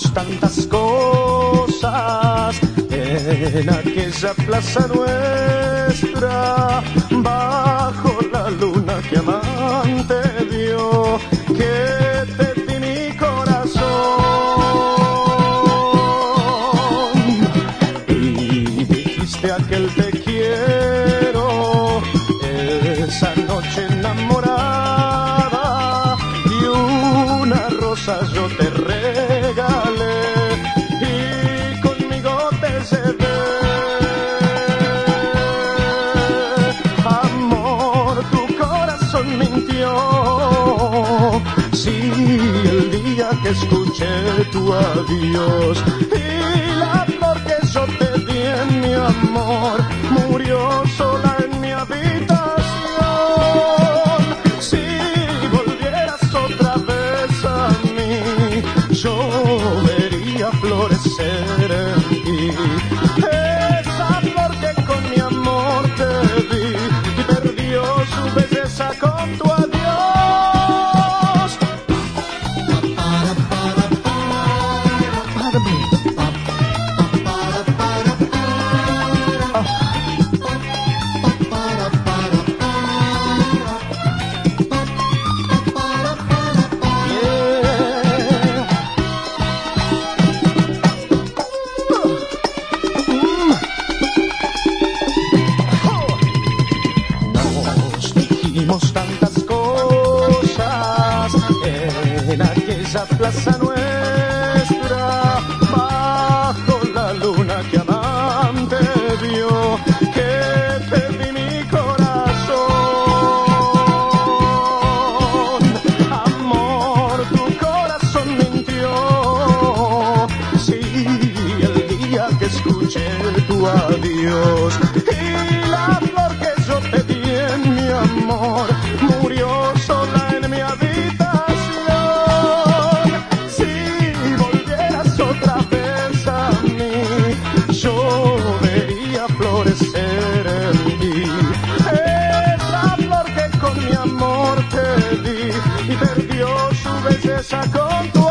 tantas cosas en aquella plaza nuestra, bajo la luna que amante dio, que te di mi corazón. Y dijiste aquel te quiero, esa noche enamorada, y una rosa yo te que escuché tu adiós y la flor que yo te di en mi amor murió sola en mi habitación. Si volvieras otra vez a mí, yo vería florecer aquella plaza nuestra, bajo la luna que amante vio, que di mi corazón. Amor, tu corazón mintió. Sí, el día que escuché tu adiós y la flor que yo te di en mi amor con tu